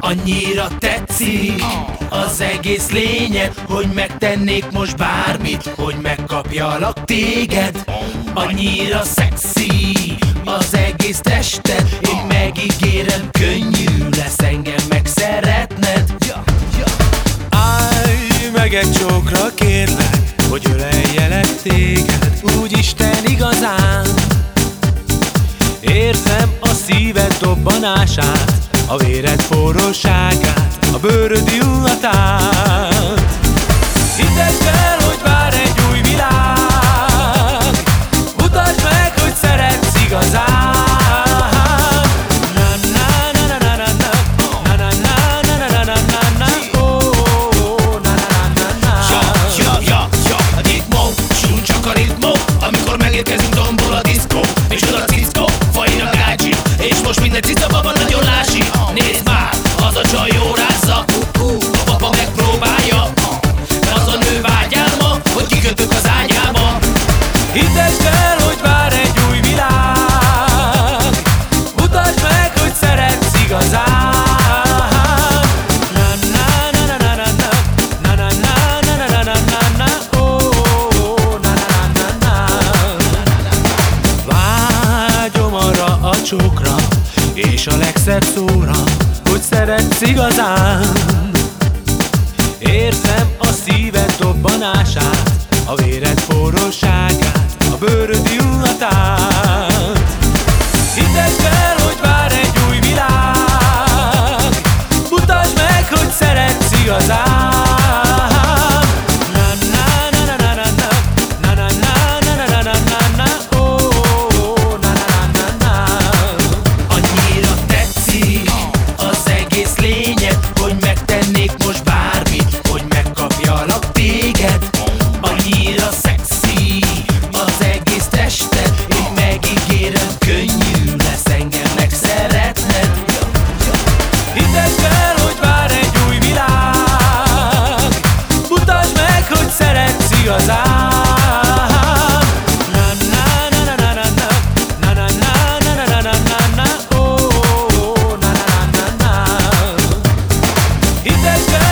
Annyira tetszik az egész lényed Hogy megtennék most bármit, hogy megkapjalak téged. Annyira szexi az egész tested Én megígérem, könnyű lesz engem megszeretned. Állj meg egy csókra kérlek, hogy öleljelek téged. Úgy Isten igazán Érzem a szíved dobbanását A véred forróságát A bőröd csókra És a legszebb szóra Hogy szeretsz igazán. Érzem a szíved dobbanását A véred forróságát A bőröd illatát Várlak téged, annyira szexi Az egész tested, én megígérem Könnyű lesz engem megszeretned Hidd fel, hogy vár egy új világ Mutasd meg, hogy szeretsz igazán Hidd el